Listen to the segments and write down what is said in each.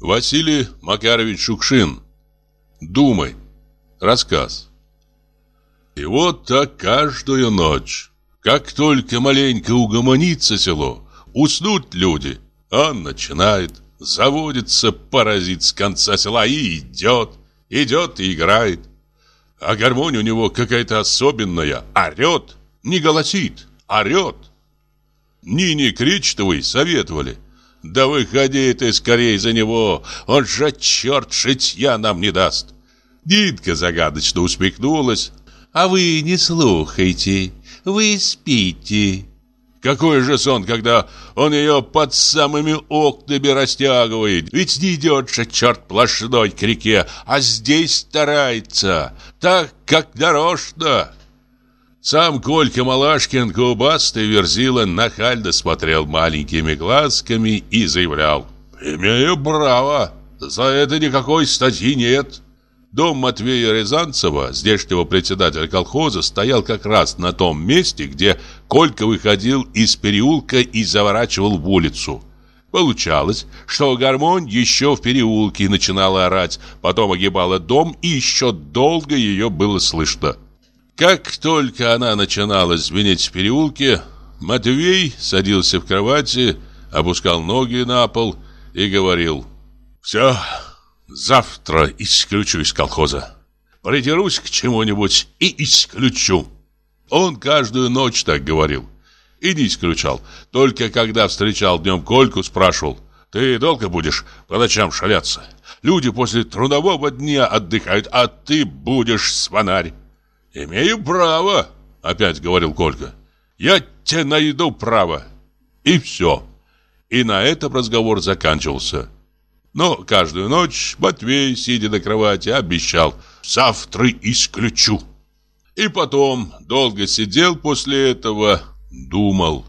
Василий Макарович Шукшин. Думай. Рассказ. И вот так каждую ночь. Как только маленько угомонится село, уснут люди, он начинает, заводится паразит с конца села и идет, идет и играет. А гармония у него какая-то особенная, орет, не голосит, орет. Нине Кричтовой советовали. Да выходи ты скорее за него, он же черт шитья нам не даст. Нитка загадочно усмехнулась. А вы не слухайте, вы спите. Какой же сон, когда он ее под самыми окнами растягивает? Ведь не идет же черт плашной к реке, а здесь старается, так, как нарочно. Сам Колька Малашкин, губастый верзила, нахально смотрел маленькими глазками и заявлял. «Имею право, за это никакой статьи нет». Дом Матвея Рязанцева, здешнего председателя колхоза, стоял как раз на том месте, где Колька выходил из переулка и заворачивал в улицу. Получалось, что гармонь еще в переулке начинала орать, потом огибала дом, и еще долго ее было слышно. Как только она начинала звенеть в переулке, Матвей садился в кровати, опускал ноги на пол и говорил «Все, завтра исключу из колхоза. Придерусь к чему-нибудь и исключу». Он каждую ночь так говорил. И не исключал. Только когда встречал днем Кольку, спрашивал «Ты долго будешь по ночам шаляться? Люди после трудового дня отдыхают, а ты будешь свонарь». «Имею право», — опять говорил Колька. «Я тебе найду право». И все. И на этом разговор заканчивался. Но каждую ночь Матвей, сидя на кровати, обещал «Завтра исключу». И потом долго сидел после этого, думал.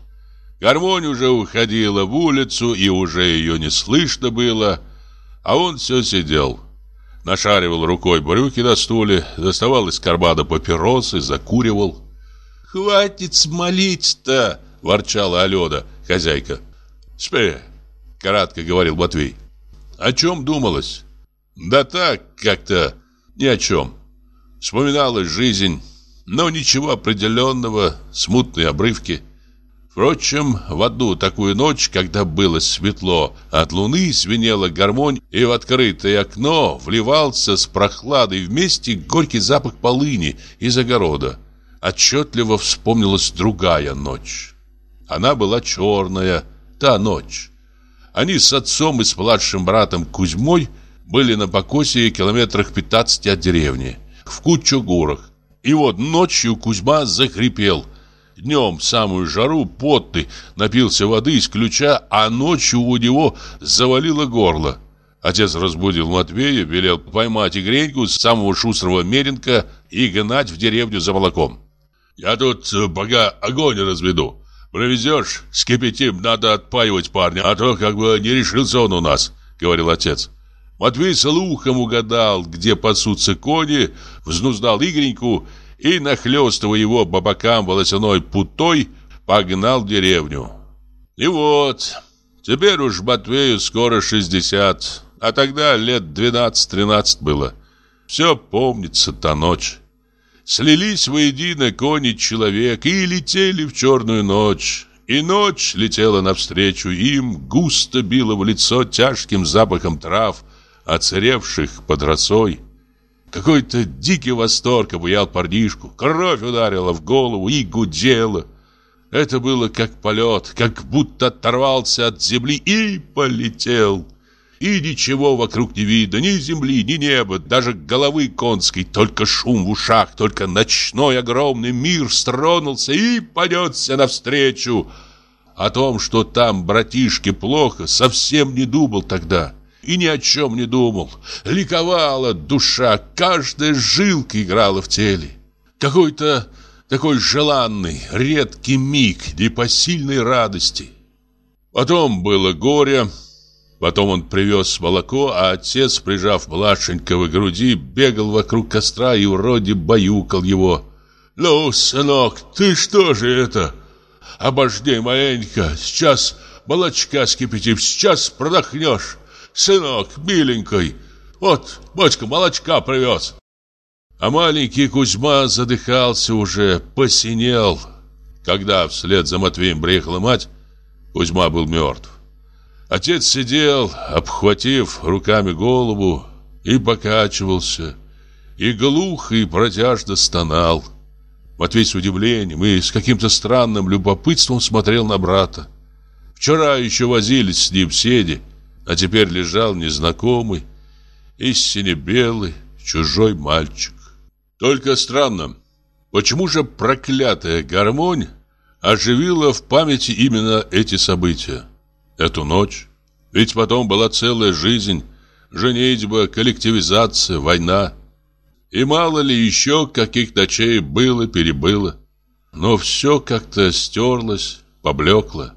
Гармонь уже уходила в улицу, и уже ее не слышно было, а он все сидел нашаривал рукой брюки на стуле, доставал из кармана папиросы, закуривал. «Хватит смолить-то!» – ворчала Алена, хозяйка. «Спи!» – кратко говорил Матвей. «О чем думалось?» «Да так, как-то ни о чем. Вспоминалась жизнь, но ничего определенного, смутные обрывки». Впрочем, в одну такую ночь, когда было светло, от луны звенела гармонь, и в открытое окно вливался с прохладой вместе горький запах полыни из огорода. Отчетливо вспомнилась другая ночь. Она была черная, та ночь. Они с отцом и с младшим братом Кузьмой были на покосе километрах 15 от деревни, в Кучугурах. И вот ночью Кузьма захрипел – Днем в самую жару потный напился воды из ключа, а ночью у него завалило горло. Отец разбудил Матвея, велел поймать игреньку самого шустрого меренка и гнать в деревню за молоком. «Я тут пока огонь разведу. Провезешь, скипятим, надо отпаивать парня, а то как бы не решился он у нас», — говорил отец. Матвей слухом угадал, где пасутся кони, взнуздал Игреньку и, нахлёстывая его по бокам волосяной путой, погнал в деревню. И вот, теперь уж Матвею скоро 60, а тогда лет 12-13 было. Все помнится та ночь. Слились воедино кони человек и летели в черную ночь. И ночь летела навстречу им, густо била в лицо тяжким запахом трав, оцаревших под росой. Какой-то дикий восторг обуял парнишку. Кровь ударила в голову и гудела. Это было как полет, как будто оторвался от земли и полетел. И ничего вокруг не видно, ни земли, ни неба, даже головы конской, только шум в ушах, только ночной огромный мир стронулся и понесся навстречу. О том, что там братишке плохо, совсем не думал тогда и ни о чем не думал. Ликовала душа, каждая жилка играла в теле. Какой-то такой желанный, редкий миг непосильной радости. Потом было горе, потом он привез молоко, а отец, прижав младшенького груди, бегал вокруг костра и вроде баюкал его. «Ну, сынок, ты что же это? Обожди маленько, сейчас молочка скипятим, сейчас продохнешь». Сынок, миленький, вот бочка молочка привез. А маленький Кузьма задыхался уже, посинел. Когда вслед за Матвеем приехала мать, Кузьма был мертв. Отец сидел, обхватив руками голову, и покачивался, и глухо и протяжно стонал. Матвей с удивлением и с каким-то странным любопытством смотрел на брата. Вчера еще возились с ним седи, а теперь лежал незнакомый, истинно белый, чужой мальчик. Только странно, почему же проклятая гармонь оживила в памяти именно эти события? Эту ночь? Ведь потом была целая жизнь, женитьба, коллективизация, война. И мало ли еще каких ночей было-перебыло. Но все как-то стерлось, поблекло.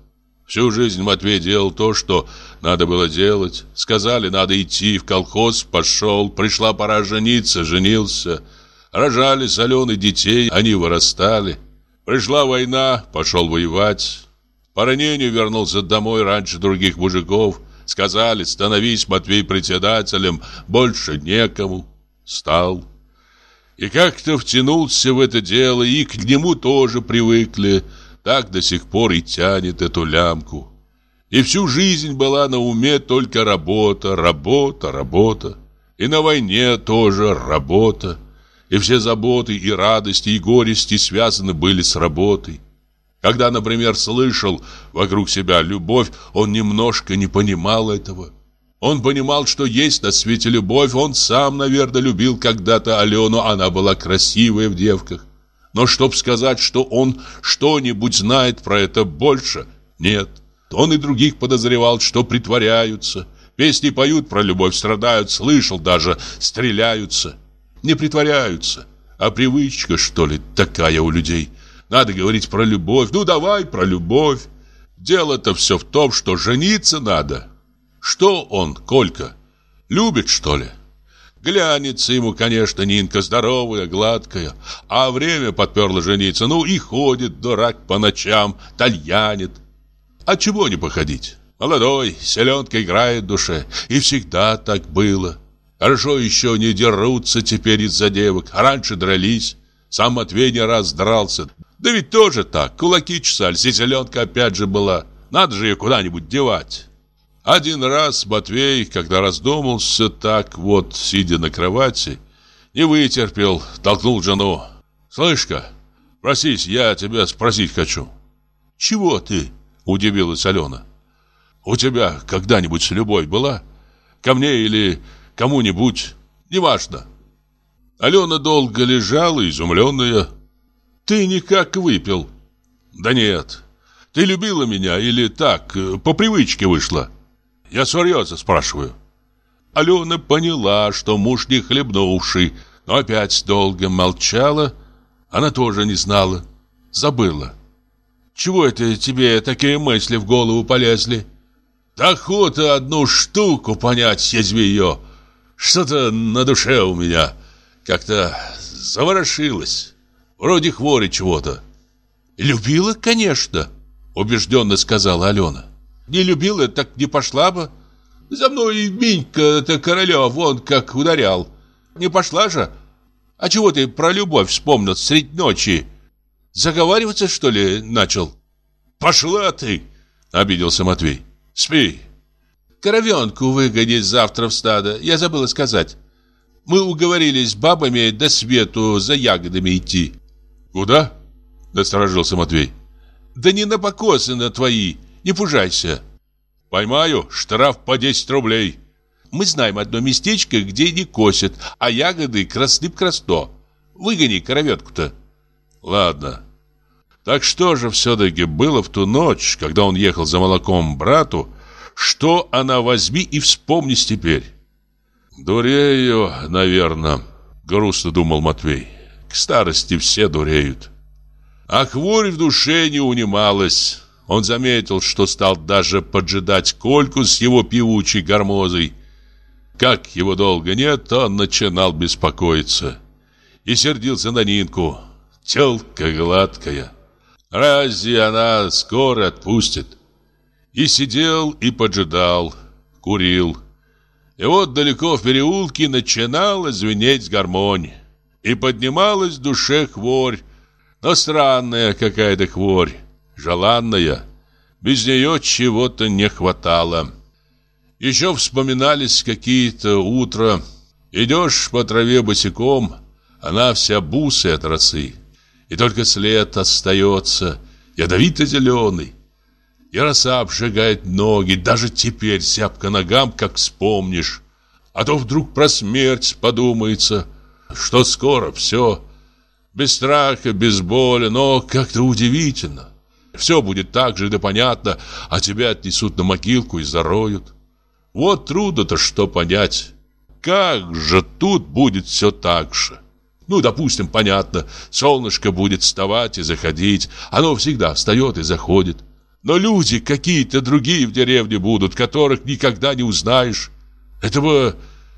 Всю жизнь Матвей делал то, что надо было делать. Сказали, надо идти в колхоз, пошел. Пришла пора жениться, женился. Рожали соленые детей, они вырастали. Пришла война, пошел воевать. По ранению вернулся домой раньше других мужиков. Сказали, становись, Матвей, председателем, больше некому. Стал. И как-то втянулся в это дело, и к нему тоже привыкли. Так до сих пор и тянет эту лямку. И всю жизнь была на уме только работа, работа, работа. И на войне тоже работа. И все заботы, и радости, и горести связаны были с работой. Когда, например, слышал вокруг себя любовь, он немножко не понимал этого. Он понимал, что есть на свете любовь. Он сам, наверное, любил когда-то Алену. Она была красивая в девках. Но чтоб сказать, что он что-нибудь знает про это больше, нет. Он и других подозревал, что притворяются. Песни поют про любовь, страдают, слышал даже, стреляются. Не притворяются. А привычка, что ли, такая у людей. Надо говорить про любовь. Ну, давай про любовь. Дело-то все в том, что жениться надо. Что он, Колька, любит, что ли? Глянется ему, конечно, Нинка здоровая, гладкая, а время подперло жениться. Ну и ходит дурак по ночам, тальянит. А чего не походить? Молодой, селенка играет в душе, и всегда так было. Хорошо еще не дерутся теперь из-за девок, а раньше дрались. Сам Матвей не раз дрался. Да ведь тоже так, кулаки чесали, сиселенка опять же была. Надо же ее куда-нибудь девать. Один раз Матвей, когда раздумался так вот, сидя на кровати, не вытерпел, толкнул жену. «Слышь-ка, просись, я тебя спросить хочу». «Чего ты?» – удивилась Алена. «У тебя когда-нибудь любовь была? Ко мне или кому-нибудь, неважно. Алена долго лежала, изумленная. Ты никак выпил. Да нет. Ты любила меня или так, по привычке вышла? Я серьезно спрашиваю. Алена поняла, что муж не хлебнувший, но опять долго молчала. Она тоже не знала, забыла. Чего это тебе такие мысли в голову полезли? Да охота одну штуку понять, язви ее. Что-то на душе у меня как-то заворошилось. Вроде хвори чего-то. Любила, конечно, убежденно сказала Алена. Не любила, так не пошла бы. За мной Минька-то Королев вон как ударял. Не пошла же? А чего ты про любовь вспомнил средь ночи? Заговариваться, что ли, начал? Пошла ты, обиделся Матвей. Спи, Коровенку выгонить завтра в стадо. Я забыла сказать. Мы уговорились с бабами до свету за ягодами идти. Куда? Насторожился Матвей. Да не на покосы на твои. Не пужайся. Поймаю, штраф по 10 рублей. Мы знаем одно местечко, где не косят, а ягоды красны-красно. Выгони коровенку-то. Ладно. Так что же все-таки было в ту ночь, когда он ехал за молоком брату, что она возьми и вспомнись теперь? Дурею, наверное, грустно думал Матвей. К старости все дуреют. А хворь в душе не унималась. Он заметил, что стал даже поджидать Кольку с его певучей гармозой. Как его долго нет, он начинал беспокоиться. И сердился на Нинку. Телка гладкая. Разве она скоро отпустит? И сидел, и поджидал, курил. И вот далеко в переулке начинала звенеть гармонь. И поднималась в душе хворь, но странная какая-то хворь, желанная. Без нее чего-то не хватало. Еще вспоминались какие-то утра. Идешь по траве босиком, она вся бусы от росы. И только след остается, ядовито-зеленый. И роса обжигает ноги, даже теперь зябко ногам, как вспомнишь. А то вдруг про смерть подумается, что скоро все, без страха, без боли, но как-то удивительно. Все будет так же да понятно, а тебя отнесут на могилку и зароют. Вот трудно-то что понять. Как же тут будет все так же? Ну, допустим, понятно, солнышко будет вставать и заходить. Оно всегда встает и заходит. Но люди какие-то другие в деревне будут, которых никогда не узнаешь. Этого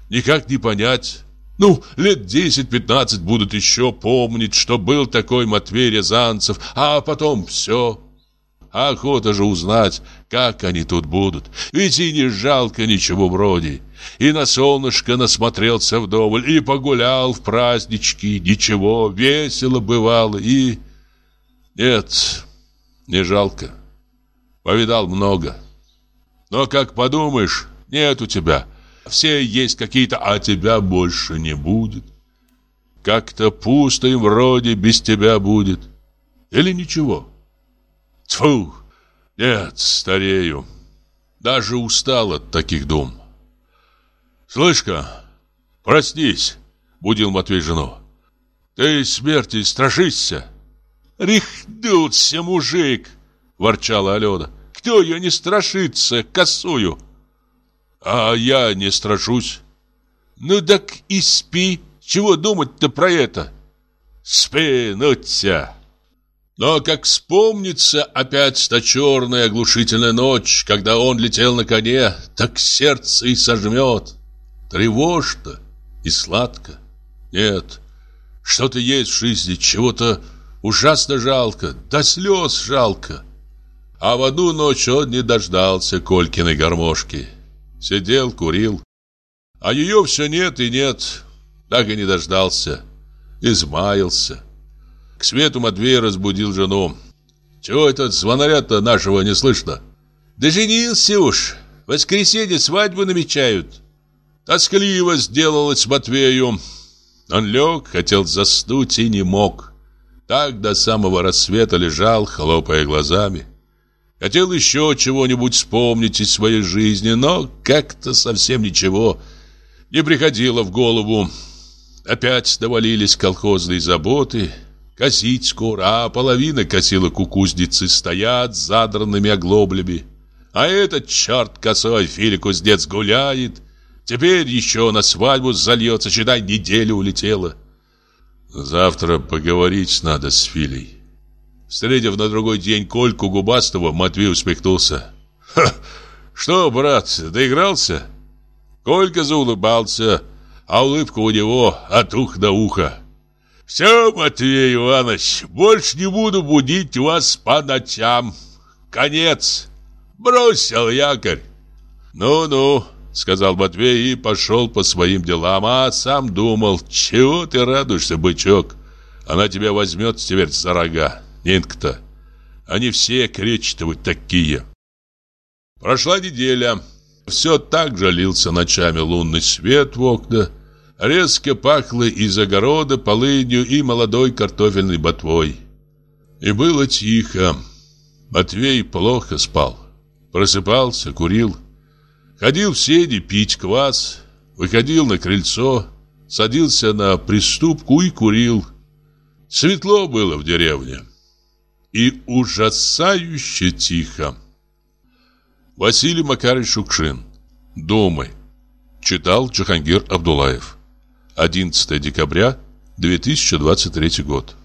никак не понять. Ну, лет 10-15 будут еще помнить, что был такой Матвей Рязанцев, а потом все. Охота же узнать, как они тут будут. Ведь и не жалко ничего вроде. И на солнышко насмотрелся вдоволь, и погулял в празднички. Ничего, весело бывало, и... Нет, не жалко. Повидал много. Но как подумаешь, нет у тебя. Все есть какие-то, а тебя больше не будет. Как-то пусто им вроде без тебя будет. Или ничего? Тьфу! Нет, старею. Даже устал от таких дум. Слышь-ка, проснись, будил Матвей жену. Ты смерти страшишься? Рехнулся мужик, ворчала Алена. Кто ее не страшится, косую? А я не страшусь. Ну так и спи. Чего думать-то про это? Спи, ну тебя. Но как вспомнится опять та черная оглушительная ночь, когда он летел на коне, так сердце и сожмет. Тревожно и сладко. Нет, что-то есть в жизни, чего-то ужасно жалко, до слез жалко. А в одну ночь он не дождался Колькиной гармошки. Сидел, курил. А ее все нет и нет. Так и не дождался. Измаялся. К свету Матвей разбудил жену. Чего этот звонаря-то нашего не слышно? Да женился уж. Воскресенье свадьбу намечают. Тоскливо сделалось Матвею. Он лег, хотел заснуть и не мог. Так до самого рассвета лежал, хлопая глазами. Хотел еще чего-нибудь вспомнить из своей жизни, но как-то совсем ничего не приходило в голову. Опять довалились колхозные заботы. Косить скоро, а половина косила кукузницы стоят с задранными оглоблями. А этот черт косой Филикуздец гуляет. Теперь еще на свадьбу зальется, считай, неделя улетела. Завтра поговорить надо с Филей. Встретив на другой день Кольку Губастого, Матвей усмехнулся. «Ха! Что, брат, доигрался?» Колька заулыбался, а улыбка у него от уха до уха. «Все, Матвей Иванович, больше не буду будить вас по ночам. Конец. Бросил якорь». «Ну-ну», — сказал Матвей и пошел по своим делам, а сам думал, «Чего ты радуешься, бычок? Она тебя возьмет теперь за рога». Нинка-то. Они все кречетовы такие. Прошла неделя. Все так же лился ночами лунный свет в окна. Резко пахло из огорода полынью и молодой картофельной ботвой. И было тихо. Матвей плохо спал. Просыпался, курил. Ходил в сени пить квас. Выходил на крыльцо. Садился на приступку и курил. Светло было в деревне и ужасающе тихо. Василий Макарович Шукшин. Думы. Читал Джахангир Абдулаев. 11 декабря 2023 год.